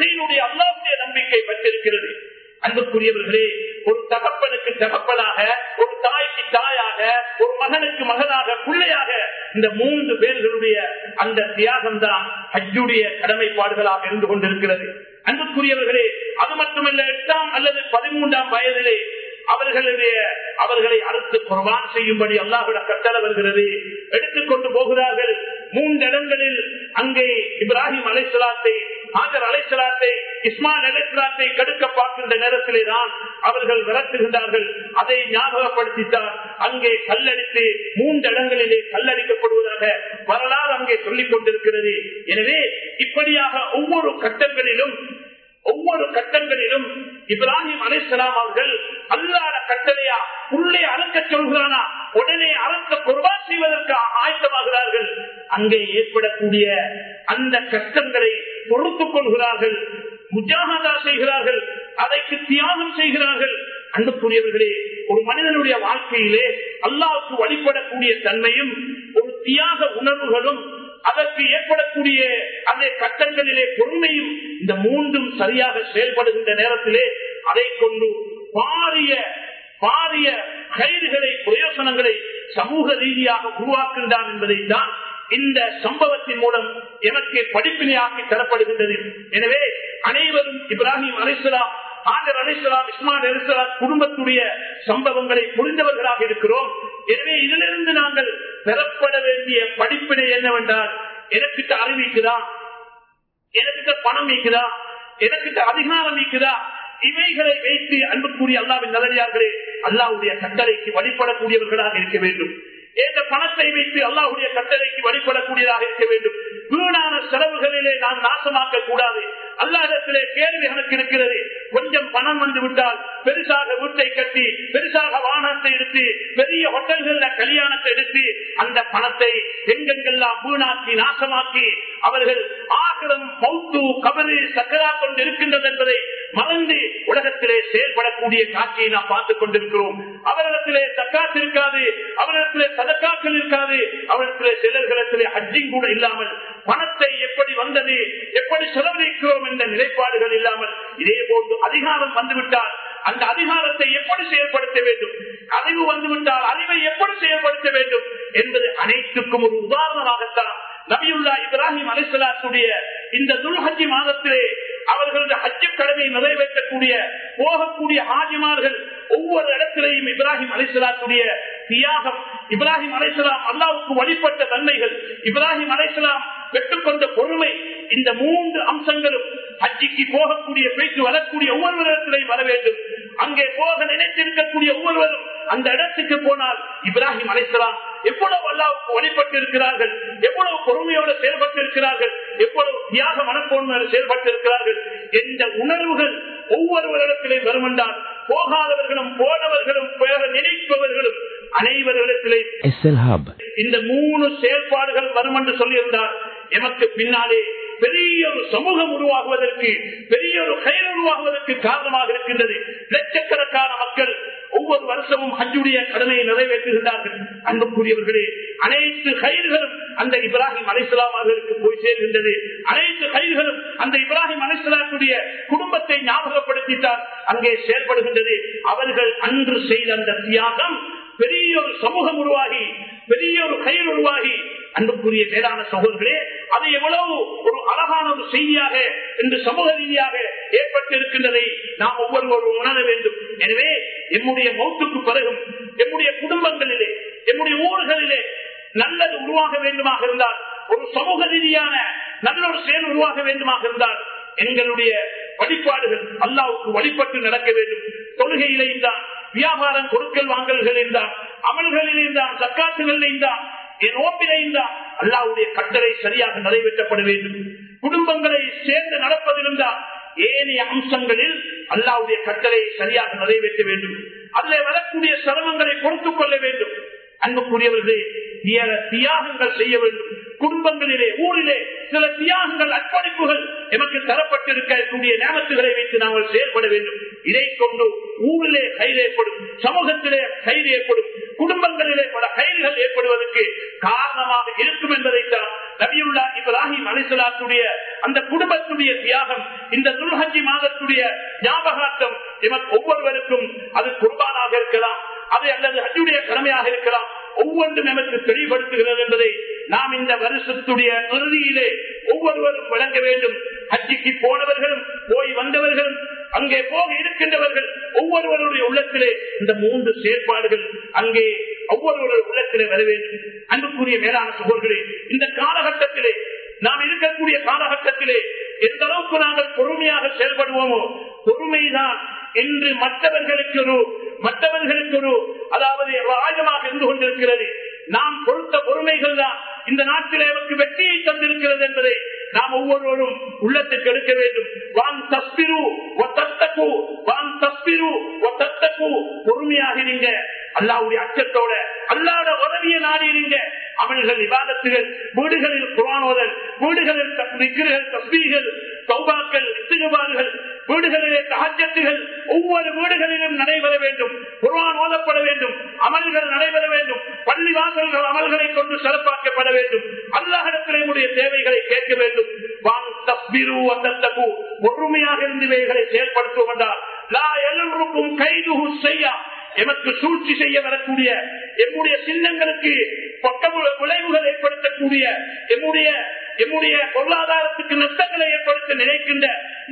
தீனுடைய அல்லாவுடைய நம்பிக்கை பெற்றிருக்கிறது அன்புக்குரியவர்களே ஒரு தகப்பனுக்கு தகப்பனாக ஒரு தாய்க்கு தாயாக ஒரு மகனுக்கு மகனாக பிள்ளையாக இந்த மூன்று பேர்களுடைய அந்த தியாகம் தான் ஹஜ்ஜுடைய கடமைப்பாடுகளாக இருந்து கொண்டிருக்கிறது. அன்புக்குரியவர்களே அது மட்டுமல்ல எட்டாம் அல்லது பதிமூன்றாம் வயதிலே அவர்களுடைய அவர்களை அறுத்து குர்பான் செய்யும்படி அல்லாஹுட கட்டளை வருகிறது. எடுத்துக்கொண்டு போகிறார்கள். மூன்று இடங்களில் அங்கே இப்ராஹிம் அலைசலாத்தை ஆஜர் அலைசலாத்தை இஸ்மான் அலைசலாத்தை கடுக்க பார்க்கின்ற நேரத்திலே தான் அவர்கள் விரட்டுகின்றார்கள். அதை ஞாபகப்படுத்தித்தார் அங்கே கல்லடித்து மூன்று இடங்களிலே கல்லடிக்கப்படுவதாக வரலாறு அங்கே சொல்லிக் கொண்டிருக்கிறது. எனவே இப்படியாக ஒவ்வொரு கட்டங்களிலும் ஒவ்வொரு கட்டங்களிலும் இப்ராஹிம் அலிஸ்லாம் அவர்கள் அல்லாத கட்டளையா உள்ளே அறுக்க சொல்கிறானா உடனே அறுக்க குர்பான் செய்வதற்கு ஆயத்தமாகிறார்கள். அங்கே ஏற்படக்கூடிய அந்த கஷ்டங்களை பொறுத்துக் கொள்கிறார்கள் முஜாகதா செய்கிறார்கள் அதைக்கு தியாகம் செய்கிறார்கள். அன்புக்குரியவர்களே ஒரு மனிதனுடைய வாழ்க்கையிலே அல்லாவுக்கு வழிபடக்கூடிய தன்மையும் ஒரு தியாக உணர்வுகளும் அதற்கு ஏற்படக்கூடிய அந்த கட்டங்களிலே பொறுமையும் இந்த மூன்றும் சரியாக செயல்படுகின்ற நேரத்திலே அதை கொண்டு பாரிய பாரிய கைதுகளை பிரயோசனங்களை சமூக ரீதியாக உருவாக்குகின்றான் என்பதைத்தான் இந்த சம்பவத்தின் மூலம் எனக்கு படிப்பினையாக்கி தரப்படுகின்றது. எனவே அனைவரும் இப்ராஹிம் அலிஸ்லாம் ஆண்டர் அலிஸ்லாம் இஸ்மான் அலிஸ்லாம் குடும்பத்துடைய சம்பவங்களை புரிந்தவர்களாக இருக்கிறோம். எனவே இதிலிருந்து நாங்கள் பெறப்பட வேண்டிய படிப்பினை என்னவென்றால் எனக்கிட்ட அறிவிக்குதா எனக்கிட்ட பணம் நீக்குதா எனக்கிட்ட அதிகாரம் நீக்குதா இவைகளை வைத்து அன்புக்குரிய அல்லாவின் நல்லடியார்களே அல்லாவுடைய கட்டளைக்கு வழிபடக்கூடியவர்களாக இருக்க வேண்டும். எந்த பணத்தை வைத்து அல்லாஹுடைய கட்டளைக்கு வழிபடக்கூடியதாக இருக்க வேண்டும். வீணான செலவுகளிலே நாம் நாசமாக்க கூடாது. அல்லாதத்திலே கேள்வி எனக்கு இருக்கிறது. கொஞ்சம் பணம் வந்து விட்டால் பெருசாக வீட்டை கட்டி பெருசாக வாகனத்தை எடுத்து பெரிய ஹோட்டல்கள்ல கல்யாணத்தை எடுத்து அந்த பணத்தை எங்கெங்கெல்லாம் வீணாக்கி நாசமாக்கி அவர்கள் ஆகிரம் மௌத்து கபரு சக்கரா கொண்டு இருக்கின்றது என்பதை மறந்து உலகத்திலே செயல்படக்கூடிய காட்சியை நாம் பார்த்துக் கொண்டிருக்கிறோம். அவரிடத்திலே தக்காத்து இருக்காது அவரிடத்திலே சதக்காக்கள் இருக்காது அவரிடத்திலே சிலர்களிடத்திலே அஜிங் கூட இல்லாமல் பணத்தை எப்படி வந்தது எப்படி செலவழிக்கிறோம் என்ற நிலைப்பாடுகள் இல்லாமல் இதே போன்று அதிகாரம் வந்துவிட்டால் அந்த அதிகாரத்தை எப்படி செயல்படுத்த வேண்டும் அறிவு வந்துவிட்டால் அறிவை எப்படி செயல்படுத்த வேண்டும் என்பது அனைத்துக்கும் ஒரு உதாரணமாகத்தான் நபியுல்லா இப்ராஹிம் அலிசலாத்துடைய இந்த துல்ஹஜி மாதத்திலே அவர்களது ஹஜ்ஜு கடமை நிறைவேற்றக்கூடிய போகக்கூடிய ஆஜிமார்கள் ஒவ்வொரு இடத்திலேயும் இப்ராஹிம் அலிசலாத்துடைய தியாகம் இப்ராஹிம் அலைசலாம் அல்லாவுக்கு வழிபட்ட தன்மைகள் இப்ராஹிம் அலைசலாம் பெற்றுக்கொண்ட பொறுமை இந்த மூன்று அம்சங்களும் ஹஜ்ஜிக்கு போகக்கூடிய பேச்சு வரக்கூடிய ஒவ்வொருவரிடத்திலையும் வர வேண்டும். அங்கே போக நினைத்திருக்கக்கூடிய ஒவ்வொருவரும் அந்த இடத்துக்கு போனால் இப்ராஹிம் அலைசலாம் எவ்வளவு அல்லாவுக்கு வழிபட்டு இருக்கிறார்கள் எவ்வளவு பொறுமையோடு செயல்பட்டு இருக்கிறார்கள் எவ்வளவு தியாக மனப்போன்மையோடு செயல்பட்டு இருக்கிறார்கள் என்ற உணர்வுகள் ஒவ்வொருவரிடத்திலையும் வரும் என்றால் போகாதவர்களும் போனவர்களும் போக நினைப்பவர்களும் அனைவரிடத்திலே இந்த மூணு செயல்பாடுகள் வரும் என்று சொல்லியிருந்தார். எமக்கு பின்னாலே பெரிய ஒரு சமூகம் உருவாகுவதற்கு பெரிய ஒரு கயிறு உருவாகுவதற்கு காரணமாக இருக்கின்றது. லட்சக்கணக்கான மக்கள் ஒவ்வொரு வருஷமும் ஹஜ்ஜுடைய கடமையை நிறைவேற்றுகின்றார்கள். அன்புக்குரியவர்களே அனைத்து கயிறுகளும் அந்த இப்ராஹிம் அலிஸ்லாம் அவர்களுக்கு போய் சேர்கின்றது. அனைத்து கயிறுகளும் அந்த இப்ராஹிம் அலிஸ்லாத்துடைய குடும்பத்தை ஞாபகப்படுத்தித்தான் அங்கே செயல்படுகின்றது. அவர்கள் அன்று செய்த அந்த தியாகம் பெரிய ஒரு சமூகம் உருவாகி பெரிய ஒரு கயிறு உருவாகி. அன்புக்குரிய மேலான சகோதரர்களே அது எவ்வளவு ஒரு அழகான ஒரு செய்தியாக இன்று சமூக ரீதியாக ஏற்பட்டிருக்கின்றதை நாம் ஒவ்வொருவரும் உணர வேண்டும். எனவே எம்முடைய மௌத்துக்கு பிறகும் எம்முடைய குடும்பங்களிலே எம்முடைய ஊர்களிலே நல்லது உருவாக வேண்டுமாக இருந்தால் ஒரு சமூக ரீதியான நல்ல ஒரு செயல் உருவாக வேண்டுமாக இருந்தால் எங்களுடைய வழிபாடுகள் அல்லாவுக்கு வழிபட்டு நடக்க வேண்டும். தொழுகையிலே தான் வியாபாரம் கொடுக்கல் வாங்கல்கள் தான் அமல்களில் தான் தக்காத்துகளில் தான் என் ஓப்பிலையும் அல்லாவுடைய கட்டளை சரியாக நிறைவேற்றப்பட வேண்டும். குடும்பங்களை சேர்ந்து நடப்பதிலும் ஏனைய அம்சங்களில் அல்லாவுடைய கட்டளை சரியாக நிறைவேற்ற வேண்டும். அதில் வரக்கூடிய சிரமங்களை பொறுத்துக் கொள்ள வேண்டும். அன்புக்குரியவர்களே தியாகங்கள் செய்ய வேண்டும். குடும்பங்களிலே ஊரிலே சில தியாகங்கள் அர்ப்பணிப்புகள் எமக்கு தரப்பட்டிருக்கக்கூடிய நேமத்துகளை வைத்து நாங்கள் செயல்பட வேண்டும். இதை கொண்டு ஊரிலே கைது ஏற்படும் சமூகத்திலே கைது ஏற்படும் குடும்பங்களிலே பல கைதுகள் ஏற்படுவதற்கு காரணமாக இருக்கும் என்பதைத்தான் நபியுல்லா இப்ராஹிம் அலிசலாத்துடைய அந்த குடும்பத்துடைய தியாகம் இந்த துல்ஹஜி மாதத்துடைய ஞாபகார்த்தம் இவன் ஒவ்வொருவருக்கும் அது குர்பானாக இருக்கலாம் அது அல்லது அஜுடைய கடமையாக இருக்கலாம் ஒவ்வொன்றும் நமக்கு தெளிவுபடுத்துகிறது என்பதை நாம் இந்த வருஷத்துடைய இறுதியிலே ஒவ்வொருவரும் வழங்க வேண்டும். ஹஜ்ஜிக்கு போனவர்களும் போய் வந்தவர்களும் அங்கே போக இருக்கின்றவர்கள் ஒவ்வொருவருடைய உள்ளத்திலே இந்த மூன்று செயற்பாடுகள் அங்கே ஒவ்வொருவருடைய உள்ளத்திலே வர வேண்டும். அன்புக்குரிய மேலான சகோதரர்களே இந்த காலகட்டத்திலே நாம் இருக்கக்கூடிய காலகட்டத்திலே எந்த அளவுக்கு நாங்கள் பொறுமையாக செயல்படுவோமோ பொறுமைதான் என்று மற்றவர்களுக்கு ஒரு மற்றவர்களுக்கு ஒரு அதாவது ஆயுதமாக இருந்து கொண்டிருக்கிறது. நாம் கொடுத்த பொறுமைகள் தான் இந்த நாட்டில் அவருக்கு வெற்றியை தந்திருக்கிறது என்பதை நாம் ஒவ்வொருவரும் உள்ளத்துக்கு எடுக்க வேண்டும். வான் தஸ்பிரு தஸ்பிரு பொறுமையாக இருங்க. அல்லாவுடைய அச்சத்தோட அல்லாத உதவிய நாடி இருங்க. அமல்கள் விவாதத்துகள் வீடுகளில் குரானோதல் வீடுகளில் விக்கிரகள் தஸ்பீகள் சௌபாக்கள் வீடுகளிலே தகஜத்துகள் ஒவ்வொரு வீடுகளிலும் நடைபெற வேண்டும். குரான் ஓதப்பட வேண்டும். அமல்கள் நடைபெற வேண்டும். பள்ளி வாசல்கள் அமல்களை கொண்டு சிறப்பாக்கப்பட வேண்டும். அல்லாஹிடத்திலே தேவைகளை கேட்க வேண்டும். பொறுமையாக இருந்தவைகளை செயல்படுத்துவோம் என்றால் லா எல்லோருக்கும் கைது செய்ய எமக்கு சூழ்ச்சி செய்ய வரக்கூடிய எம்முடைய சின்னங்களுக்கு பக்க விளைவுகள் ஏற்படுத்தக்கூடிய எம்முடைய எம்முடைய பொருளாதாரத்துக்கு நஷ்டங்களை ஏற்படுத்த நினைக்கின்ற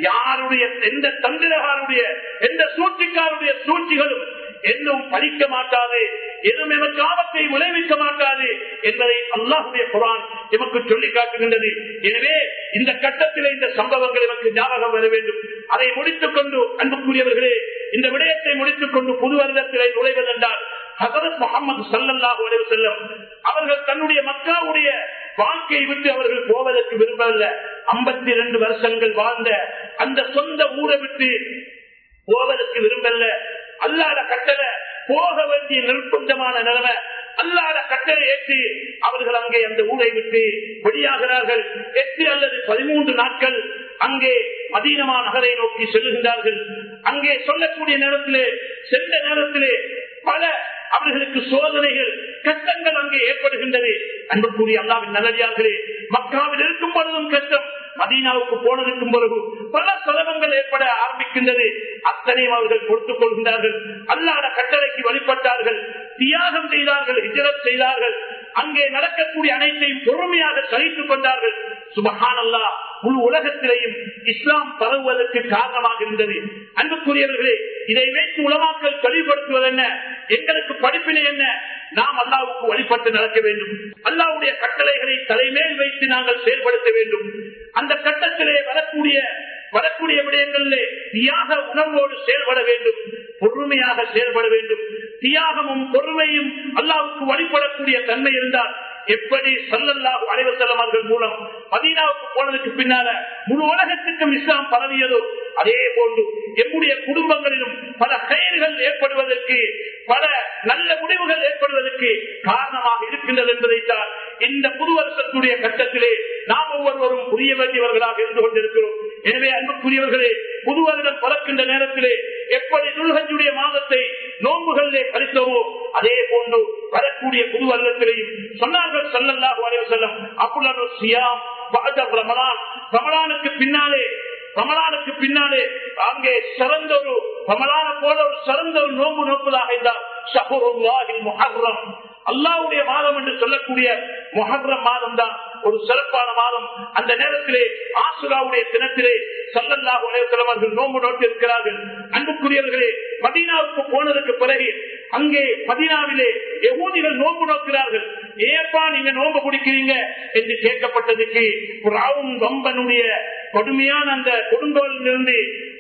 யாருடைய எந்த தந்திரகாருடைய எந்த சூழ்ச்சிக்காருடைய சூழ்ச்சிகளும் என்னும் படிக்க மாட்டாது எதுவும் எமக்கு ஆபத்தை விளைவிக்க மாட்டாது என்பதை அல்லாஹுடைய குரான் எமக்கு சொல்லி காட்டுகின்றது. எனவே இந்த கட்டத்தில் இந்த சம்பவங்கள் எமக்கு ஞாபகம் வர வேண்டும். அதை முடித்துக் கொண்டு அன்புக்குரியவர்களே இந்த விடயத்தை முடித்துக் கொண்டு புது வருடத்திலே நுழைவதென்றால் ஹசரத் முகமது சல்லல்லாஹு செல்லும் செல்லம் அவர்கள் தன்னுடைய மக்காவுடைய வாழ்க்கையை விட்டு அவர்கள் போவதற்கு விரும்பல ஐம்பத்தி இரண்டு வருஷங்கள் வாழ்ந்த அந்த சொந்த ஊரை விட்டு போவதற்கு விரும்பல. அல்லாத கட்டளை போக வேண்டிய நிர்பந்தமான நிலைமை. அல்லாத கட்டளை ஏற்றி அவர்கள் அங்கே அந்த ஊரை விட்டு வெளியாகிறார்கள். எட்டு அல்லது பதிமூன்று நாட்கள் அங்கே மதீனமா நகரை நோக்கி செல்லுகின்றார்கள். அங்கே சொல்லக்கூடிய நேரத்திலே சென்ற நேரத்திலே பல அவர்களுக்கு சோதனைகள் கஷ்டங்கள் அங்கே ஏற்படுகின்றது. அன்புக்குரிய அல்லாவின் நல்லதார்களே மக்காவில் இருக்கும் பொழுதும் கஷ்டம் மதீனாவுக்கு போனதுக்கும் பிறகு பல சிரமங்கள் ஏற்பட ஆரம்பிக்கின்றது. அத்தனையும் அவர்கள் பொறுத்துக் கொள்கின்றார்கள். அல்லாத கட்டளைக்கு வழிபட்டார்கள். தியாகம் செய்தார்கள் ஹிஜரத் செய்தார்கள். அங்கே நடக்கக்கூடிய அனைத்தையும் பொறுமையாக சகித்துக் கொண்டார்கள். சுபகானல்லா முழு உலகத்திலேயும் இஸ்லாம் பரவுவதற்கு காரணமாக இருந்தது. அன்புக்குரியவர்களே இதை வைத்து உலமாக்கல் தெளிவுபடுத்துவது என்ன? எங்களுக்கு படிப்பினை என்ன? நாம் அல்லாவுக்கு வழிபட்டு நடக்க வேண்டும். அல்லாவுடைய கட்டளைகளை தலைமேல் வைத்து நாங்கள் செயல்படுத்த வேண்டும். அந்த கட்டத்திலே வரக்கூடிய வரக்கூடிய விடயங்களிலே தியாக உணர்வோடு செயல்பட வேண்டும். பொறுமையாக செயல்பட வேண்டும். தியாகமும் பொறுமையும் அல்லாவுக்கு வழிபடக்கூடிய தன்மை இருந்தால் எப்படி சல்லல்லாஹு அலைவசல்லம் அவர்கள் மூலம் மதீனாவுக்கு போனதுக்கு பின்னால முழு உலகத்துக்கும் இஸ்லாம் பரவியதோ அதே போன்று எம்முடைய குடும்பங்களிலும் பல செயல்கள் ஏற்படுவதற்கு பல நல்ல முடிவுகள் ஏற்படுவதற்கு காரணமாக இருக்கின்றது என்பதைத்தான் இந்த புது வருஷத்துடைய கட்டத்திலே நாம் ஒவ்வொருவரும் புரிய வேண்டியவர்களாக இருந்து கொண்டிருக்கிறோம். எனவே அன்புக்குரியவர்களே புது வருடம் பிறக்கின்ற நேரத்திலே எப்படி துல்ஹஜுடைய மாதத்தை நோன்புகளிலே கழித்தோமோ அதே போன்று வரக்கூடிய புது வருடத்திலேயும் சொன்னார்கள் சல்லல்லாஹு அலைஹி வஸல்லம் அப்புலர் சியாம் ரமலான். ரமலானுக்கு பின்னாலே ரமலானுக்கு பின்னாலே அங்கே சிறந்த ஒரு ரமலான போல ஒரு சிறந்த ஒரு நோம்பு நோக்குதாக இருந்தால் ஷஹருல்லாஹில் முஹர்ரம். அல்லாவுடைய மாதம் என்று சொல்லக்கூடிய முஹர்ரம் மாதம் தான் ஒரு சிறப்பான மாதம். அந்த நேரத்திலே ஆசுராவுடைய தினத்திலே சல்லல்லாஹ் உலகத்தலைவர்கள் நோம்பு நோக்கி இருக்கிறார்கள் அன்புக்குரியவர்களே மதீனாவுக்கு போனதுக்கு பிறகு அங்கே மதீனாவிலே எகூதிகள் நோம்பு நோக்கிறார்கள். ஏப்பா நீங்க நோம்பு குடிக்கிறீங்க? என்று கேட்கப்பட்டதுக்கு ராவும் கம்பனுடைய கொடுமையான அந்த கொடுங்கோலிருந்து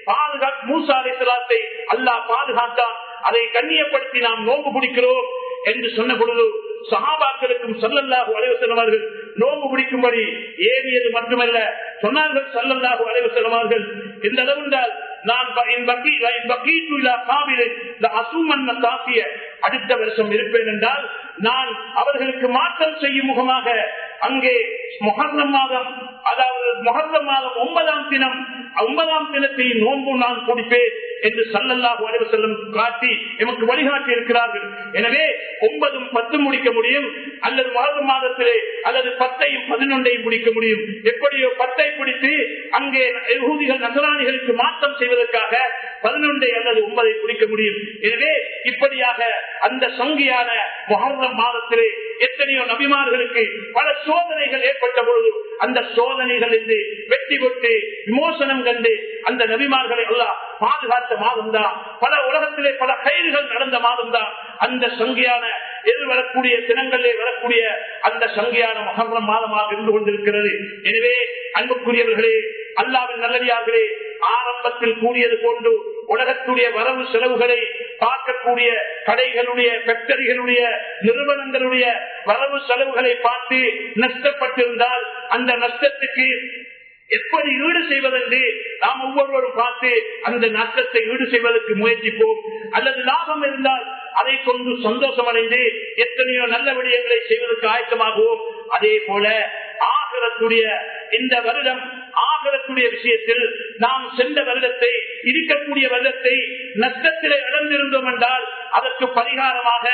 பாதுகா மூசா அலிசலாத்தை அல்லாஹ் பாதுகாத்தான் அதை கண்ணியப்படுத்தி நாம் நோம்பு குடிக்கிறோம் என்று சொன்ன பொழுது சகாபாக்களுக்கும் சல்லல்லாஹு அலைவு செல்வார்கள் நோம்பு பிடிக்கும்படி ஏறியது மட்டுமல்ல சொன்னார்கள் சல்லல்லாஹு அலைவு செல்வார்கள் இந்த அளவு என்றால் நான் அடுத்த வருஷம் இருப்பேன் என்றால் நான் அவர்களுக்கு மாற்றம் செய்யும் முகமாக அங்கே முகர்ணம் மாதம் அதாவது முகர்ணம் மாதம் ஒன்பதாம் தினம் ஒன்பதாம் தினத்தை நோன்பு நான் கொடுப்பேன் என்று சல்லல்லாஹு அலைவு செல்லும் காட்டி எமக்கு வழிகாட்டி இருக்கிறார்கள். எனவே ஒன்பதும் பத்தும் முடிக்க முடியும் அல்லது வாழ்வு மாதத்திலே அல்லது பத்தையும் பதினொன்றையும் முடிக்க முடியும். எப்படியோ பத்தை பிடித்து அங்கே யகூதிகள் நகராணிகளுக்கு மாற்றம் செய்வதற்காக பதினொன்றை அல்லது ஒன்பதை பிடிக்க முடியும். எனவே இப்படியாக அந்த சங்கியான மொஹர்ரம் மாதத்திலே எத்தனையோ நபிமார்களுக்கு பல சோதனைகள் ஏற்பட்ட பொழுது அந்த சோதனைகள் இருந்து வெற்றி கொண்டு விமோசனம் கண்டு அந்த நபிமார்களை எல்லாம் பாதுகாத்த மாதம் தான் பல உலகத்திலே பல கைதுகள் நடந்த மாதம் தான் அந்த சங்கியான எது வரக்கூடிய தினங்களிலே வரக்கூடிய அந்த சங்கியான மகரம் மாதமாக இருந்து கொண்டிருக்கிறது. எனவே அன்புக்குரியவர்களே அல்லாவின் நல்லடியார்களே ஆரம்பத்தில் கூறியது போன்று உலகத்துடைய வரவு செலவுகளை பார்க்கக்கூடிய கடைகளுடைய ஃபேக்டரிகளுடைய நிறுவனங்களுடைய வரவு செலவுகளை பார்த்து நஷ்டப்பட்டிருந்தால் அந்த நஷ்டத்துக்கு எப்படி ஈடு செய்வதென்று நாம் ஒவ்வொருவரும் பார்த்து அந்த நஷ்டத்தை ஈடு செய்வதற்கு முயற்சிப்போம். அல்லது லாபம் இருந்தால் அதை கொண்டு சந்தோஷம் அடைந்து எத்தனையோ நல்ல விடயங்களை செய்வதற்கு ஆயத்தமாகுவோம். அதே போல ஆகரத்துடைய இந்த வருடம் ஆகரத்துடைய விஷயத்தில் நாம் சென்ற வருடத்தை இருக்கக்கூடிய வருடத்தை நஷ்டத்திலே இழந்திருந்தோம் என்றால் அதற்கு பரிகாரமாக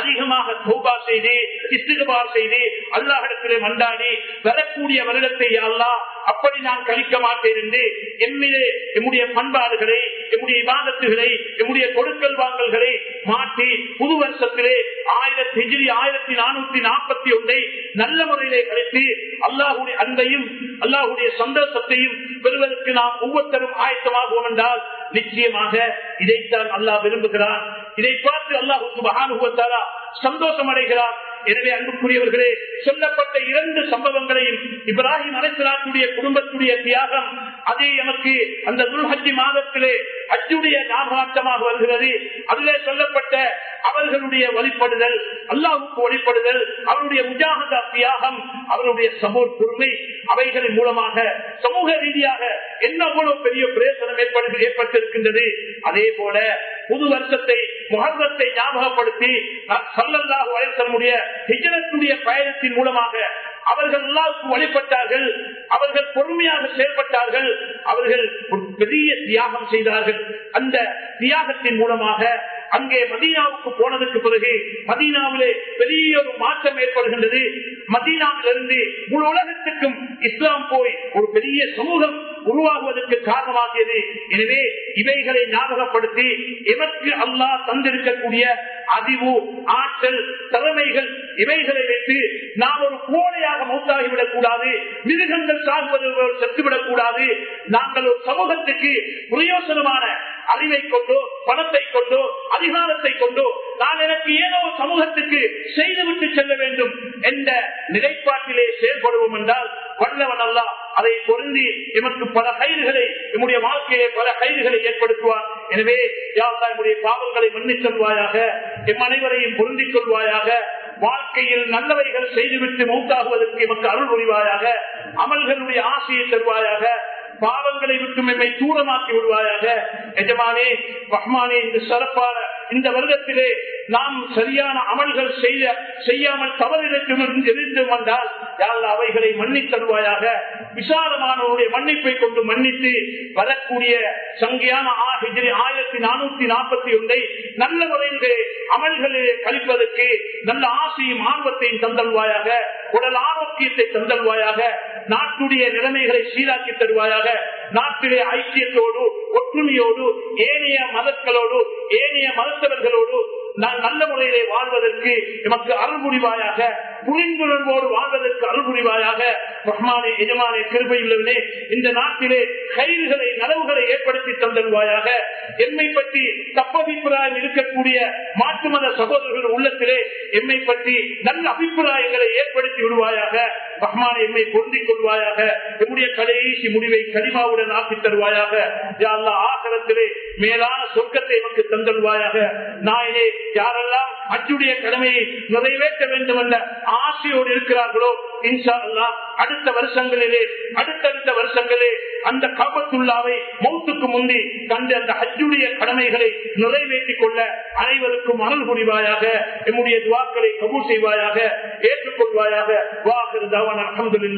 அதிகமாக சௌபா செய்து இஸ்திகுபார் செய்து அல்லாஹிடத்திலே மண்டாடி வரக்கூடிய வருடத்தை அல்லா அப்படி நான் கழிக்க மாட்டேன் என்று எம்மிலே எம்முடைய பண்பாடுகளை எம்முடைய விவாதத்துகளை எம்முடைய கொடுக்கல் வாங்கல்களை மாற்றி புது வருஷத்திலே ஆயிரத்தி ஹிஜிரி ஆயிரத்தி நானூத்தி நாற்பத்தி ஒன்றை நல்ல முறையிலே கழித்து அல்லாஹுடைய அன்பையும் அல்லாஹுடைய சந்தோஷத்தையும் பெறுவதற்கு நாம் ஒவ்வொருத்தரும் ஆயத்தமாகுவோம் என்றால் நிச்சயமாக இதைத்தான் அல்லாஹ் விரும்புகிறார் இதை பார்த்து அல்லாஹு சுபகானுபவத்தாரா சந்தோஷம் அடைகிறார். எனவே அன்புக்குரியவர்களே சொல்லப்பட்ட இரண்டு சம்பவங்களையும் இப்ராஹிம் அலைசலாத்துடைய குடும்பத்துடைய தியாகம் அதே எனக்கு அந்த துல்ஹஜி மாதத்திலே அச்சுடைய ஞாபகார்த்தமாக வருகிறது. அதிலே சொல்லப்பட்ட அவர்களுடைய வழிபடுதல் அல்லாவுக்கு வழிபடுதல் அவருடைய முஜாகதா தியாகம் அவருடைய சமூக பொறுமை அவைகளின் மூலமாக சமூக ரீதியாக என்ன பெரிய பிரயோசனம் ஏற்பட்டிருக்கின்றது. அதே போல புது வருஷத்தை முகர்வத்தை ஞாபகப்படுத்தி சல்லல்லாஹு வயசனுடைய ஹிஜரத்துடைய பயணத்தின் மூலமாக அவர்கள் அல்லாவுக்கு வழிபட்டார்கள் அவர்கள் பொறுமையாக செயல்பட்டார்கள் அவர்கள் ஒரு பெரிய தியாகம் செய்தார்கள். அந்த தியாகத்தின் மூலமாக அங்கே மதீனாவுக்கு போனதுக்கு பிறகு மதீனாவிலே பெரிய ஒரு மாற்றம் ஏற்படுகின்றது. மதீனாவிலிருந்து முழு உலகத்துக்கும் இஸ்லாம் போய் ஒரு பெரிய சமூகம் உருவாகுவதற்கு காரணமாகியது. எனவே இவைகளை ஞாபகப்படுத்தி இவருக்கு அல்லாஹ் தந்திருக்கக்கூடிய அறிவு ஆற்றல் திறமைகள் இவைகளை வைத்து நாம் ஒரு கோடையாக மௌத்தாகிவிடக் கூடாது மிருகங்கள் சாகுவது செத்துவிடக் கூடாது நாங்கள் ஒரு சமூகத்துக்கு பிரயோசனமான அறிவை கொண்டோ பணத்தை கொண்டோ அதிகாரத்தை கொண்டோ நான் எனக்கு ஏதோ சமூகத்துக்கு செய்துவிட்டு செல்ல வேண்டும் என்ற நிலைப்பாட்டிலே செயல்படுவோம் என்றால் வல்லவன் அல்ல அதை பொருந்தி எமக்கு பல கைதுகளை நம்முடைய வாழ்க்கையிலே பல கைதுகளை ஏற்படுத்துவார். எனவே யாரா என்னுடைய பாவங்களை மன்னிச் செல்வாயாக எம் அனைவரையும் பொருந்திக் கொள்வாயாக வாழ்க்கையில் நல்லவைகள் செய்துவிட்டு மூத்தாகுவதற்கு எமக்கு அருள் புரிவாயாக அமல்களுடைய ஆசையை தருவாயாக பாவங்களை விட்டு எம்மை தூரமாக்கி விடுவாயாக எஜமானே ரஹ்மானே இந்த சிறப்பான இந்த வருடத்திலே நாம் சரியான அமல்கள் செய்ய செய்யாமல் தவறிடக்கும் எதிர்த்து வந்தால் யாரு அவைகளை மன்னித்தருவாயாக விசாலமானவருடைய மன்னிப்பை கொண்டு மன்னித்து வரக்கூடிய சங்கியான ஆயிரத்தி நானூத்தி நாற்பத்தி ஒன்றை நல்ல முறையிலே அமல்களிலே கழிப்பதற்கு நல்ல ஆசையும் ஆர்வத்தையும் தந்தல்வாயாக உடல் ஆரோக்கியத்தை தந்தல்வாயாக நாட்டுடைய நிலைமைகளை சீராக்கி தருவாயாக நாட்டிலே ஐக்கியத்தோடு ஒற்றுமையோடு ஏனைய மதங்களோடு ஏனைய மதத்தவர்களோடு நல்ல முறையிலே வாழ்வதற்கு எமக்கு அருள்புரிவாயாக புரிந்துணர்வோடு வாழ்வதற்கு அருள்புரிவாயாக ரஹ்மானே எஜமானே கிருபையுள்ளவனே இந்த நாட்டிலே கயிறுகளை நனவுகளை ஏற்படுத்தி தந்தருவாயாக. எம்மை பற்றி தப்பபிப்பிராயம் இருக்கக்கூடிய மாற்று மத சகோதரர்கள் உள்ளத்திலே எம்மை பற்றி நல்ல அபிப்பிராயங்களை ஏற்படுத்தி விடுவாயாக. ரஹ்மான் எம்மை பொருந்திக் கொள்வாயாக. எம்முடைய கடைசி முடிவை கனிமாவுடன் ஆக்கி தருவாயாக. யாழ்லா ஆகலத்திலே மேலான சொர்க்கத்தை எமக்கு தந்தருவாயாக. நாயனே யாரெல்லாம் அச்சுடைய கடமையை நிறைவேற்ற வேண்டும் என்ற ஆசையோடு இருக்கிறார்களோ? இன்ஷா அல்லா அடுத்த வருஷங்களிலே அடுத்தடுத்த வருஷங்களே அந்த காபத்துள்ளாவை மௌத்துக்கு முந்தி கண்டு அந்த ஹஜ்ஜுடைய கடமைகளை நிறைவேற்றிக் கொள்ள அனைவருக்கும் அருள் புரிவாயாக எம்முடைய துவாக்களை கபூர் செய்வாயாக ஏற்றுக்கொள்வாயாக. வாக்கு தவன் அஹமதுல்லா